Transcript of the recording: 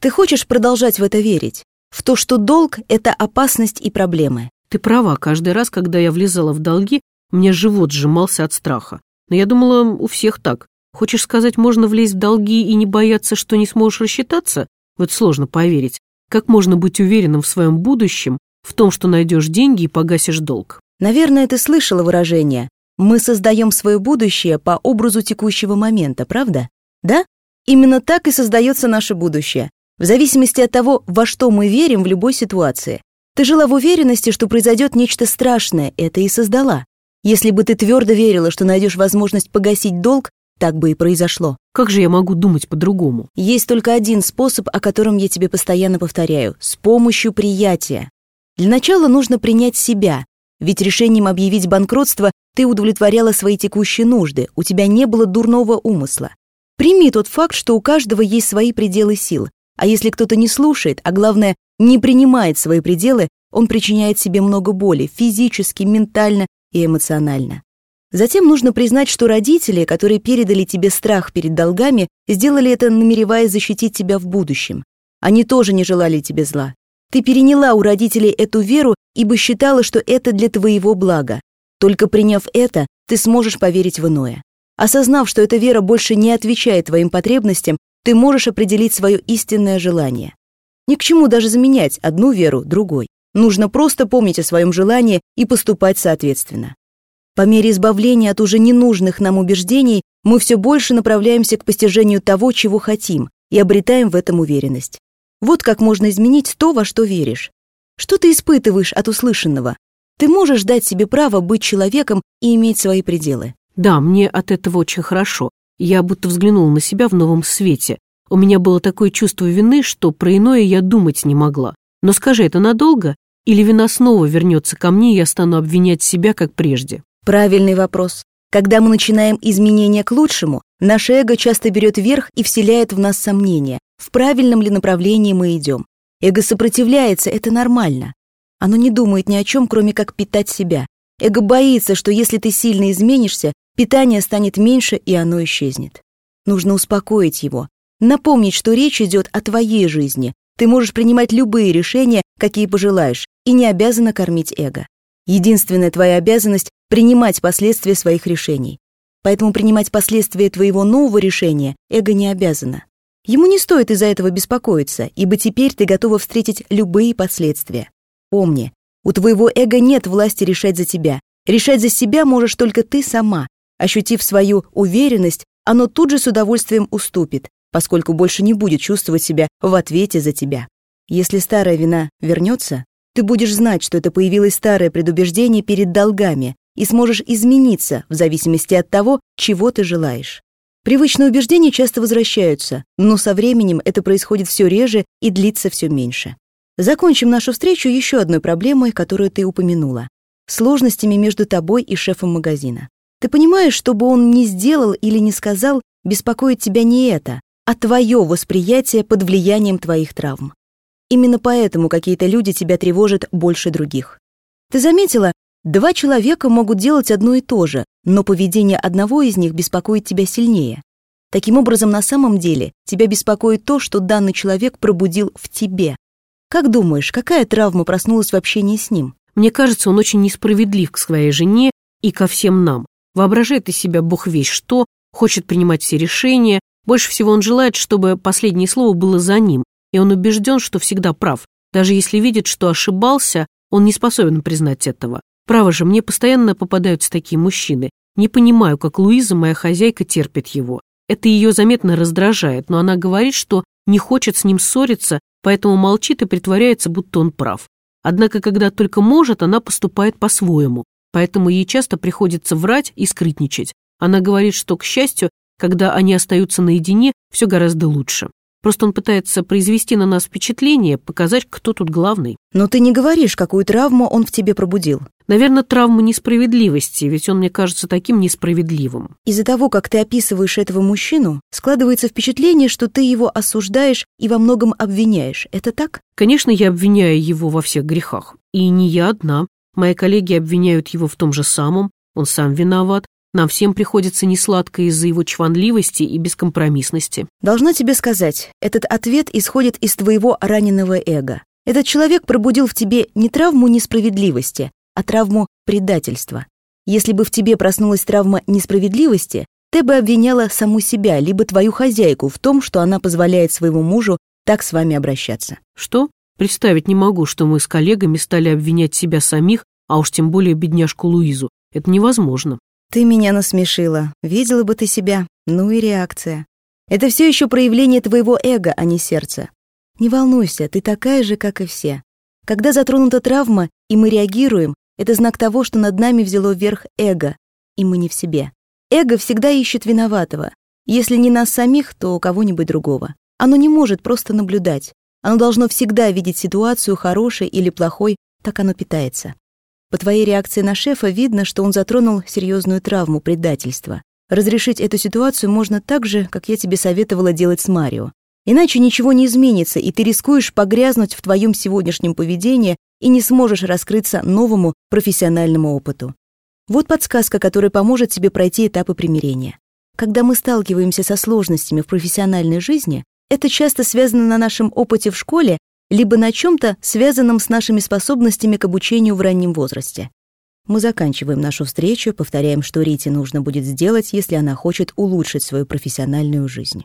Ты хочешь продолжать в это верить? В то, что долг — это опасность и проблемы. Ты права, каждый раз, когда я влезала в долги, мне живот сжимался от страха. Но я думала, у всех так. Хочешь сказать, можно влезть в долги и не бояться, что не сможешь рассчитаться? Вот сложно поверить. Как можно быть уверенным в своем будущем, в том, что найдешь деньги и погасишь долг? Наверное, ты слышала выражение «мы создаем свое будущее по образу текущего момента», правда? Да? Именно так и создается наше будущее, в зависимости от того, во что мы верим в любой ситуации. Ты жила в уверенности, что произойдет нечто страшное, это и создала. Если бы ты твердо верила, что найдешь возможность погасить долг, так бы и произошло. Как же я могу думать по-другому? Есть только один способ, о котором я тебе постоянно повторяю – с помощью приятия. Для начала нужно принять себя, ведь решением объявить банкротство ты удовлетворяла свои текущие нужды, у тебя не было дурного умысла. Прими тот факт, что у каждого есть свои пределы сил, а если кто-то не слушает, а главное, не принимает свои пределы, он причиняет себе много боли физически, ментально и эмоционально. Затем нужно признать, что родители, которые передали тебе страх перед долгами, сделали это, намереваясь защитить тебя в будущем. Они тоже не желали тебе зла. Ты переняла у родителей эту веру, ибо считала, что это для твоего блага. Только приняв это, ты сможешь поверить в иное. Осознав, что эта вера больше не отвечает твоим потребностям, ты можешь определить свое истинное желание. Ни к чему даже заменять одну веру другой. Нужно просто помнить о своем желании и поступать соответственно. По мере избавления от уже ненужных нам убеждений мы все больше направляемся к постижению того, чего хотим, и обретаем в этом уверенность. Вот как можно изменить то, во что веришь. Что ты испытываешь от услышанного? Ты можешь дать себе право быть человеком и иметь свои пределы. Да, мне от этого очень хорошо. Я будто взглянула на себя в новом свете. У меня было такое чувство вины, что про иное я думать не могла. Но скажи, это надолго? Или вина снова вернется ко мне, и я стану обвинять себя, как прежде? Правильный вопрос. Когда мы начинаем изменения к лучшему, наше эго часто берет верх и вселяет в нас сомнения, в правильном ли направлении мы идем. Эго сопротивляется, это нормально. Оно не думает ни о чем, кроме как питать себя. Эго боится, что если ты сильно изменишься, питание станет меньше, и оно исчезнет. Нужно успокоить его, напомнить, что речь идет о твоей жизни. Ты можешь принимать любые решения, какие пожелаешь, и не обязана кормить эго. Единственная твоя обязанность — принимать последствия своих решений. Поэтому принимать последствия твоего нового решения эго не обязано. Ему не стоит из-за этого беспокоиться, ибо теперь ты готова встретить любые последствия. Помни, у твоего эго нет власти решать за тебя. Решать за себя можешь только ты сама. Ощутив свою уверенность, оно тут же с удовольствием уступит, поскольку больше не будет чувствовать себя в ответе за тебя. Если старая вина вернется, ты будешь знать, что это появилось старое предубеждение перед долгами и сможешь измениться в зависимости от того, чего ты желаешь. Привычные убеждения часто возвращаются, но со временем это происходит все реже и длится все меньше. Закончим нашу встречу еще одной проблемой, которую ты упомянула. Сложностями между тобой и шефом магазина. Ты понимаешь, что бы он ни сделал или не сказал, беспокоит тебя не это, а твое восприятие под влиянием твоих травм. Именно поэтому какие-то люди тебя тревожат больше других. Ты заметила, два человека могут делать одно и то же, но поведение одного из них беспокоит тебя сильнее. Таким образом, на самом деле, тебя беспокоит то, что данный человек пробудил в тебе. Как думаешь, какая травма проснулась в общении с ним? Мне кажется, он очень несправедлив к своей жене и ко всем нам. Воображает из себя бог весь что, хочет принимать все решения. Больше всего он желает, чтобы последнее слово было за ним, и он убежден, что всегда прав. Даже если видит, что ошибался, он не способен признать этого. Право же, мне постоянно попадаются такие мужчины. Не понимаю, как Луиза, моя хозяйка, терпит его. Это ее заметно раздражает, но она говорит, что не хочет с ним ссориться, поэтому молчит и притворяется, будто он прав. Однако, когда только может, она поступает по-своему, поэтому ей часто приходится врать и скрытничать. Она говорит, что, к счастью, когда они остаются наедине, все гораздо лучше. Просто он пытается произвести на нас впечатление, показать, кто тут главный. Но ты не говоришь, какую травму он в тебе пробудил. Наверное, травма несправедливости, ведь он мне кажется таким несправедливым. Из-за того, как ты описываешь этого мужчину, складывается впечатление, что ты его осуждаешь и во многом обвиняешь. Это так? Конечно, я обвиняю его во всех грехах. И не я одна. Мои коллеги обвиняют его в том же самом, он сам виноват. Нам всем приходится несладко из-за его чванливости и бескомпромиссности. Должна тебе сказать, этот ответ исходит из твоего раненого эго. Этот человек пробудил в тебе не травму несправедливости, а травму предательства. Если бы в тебе проснулась травма несправедливости, ты бы обвиняла саму себя, либо твою хозяйку в том, что она позволяет своему мужу так с вами обращаться. Что? Представить не могу, что мы с коллегами стали обвинять себя самих, а уж тем более бедняжку Луизу. Это невозможно. Ты меня насмешила. Видела бы ты себя. Ну и реакция. Это все еще проявление твоего эго, а не сердца. Не волнуйся, ты такая же, как и все. Когда затронута травма, и мы реагируем, это знак того, что над нами взяло верх эго, и мы не в себе. Эго всегда ищет виноватого. Если не нас самих, то кого-нибудь другого. Оно не может просто наблюдать. Оно должно всегда видеть ситуацию хорошей или плохой, так оно питается. По твоей реакции на шефа видно, что он затронул серьезную травму предательства. Разрешить эту ситуацию можно так же, как я тебе советовала делать с Марио. Иначе ничего не изменится, и ты рискуешь погрязнуть в твоем сегодняшнем поведении и не сможешь раскрыться новому профессиональному опыту. Вот подсказка, которая поможет тебе пройти этапы примирения. Когда мы сталкиваемся со сложностями в профессиональной жизни, это часто связано на нашем опыте в школе либо на чем-то, связанном с нашими способностями к обучению в раннем возрасте. Мы заканчиваем нашу встречу, повторяем, что Рите нужно будет сделать, если она хочет улучшить свою профессиональную жизнь.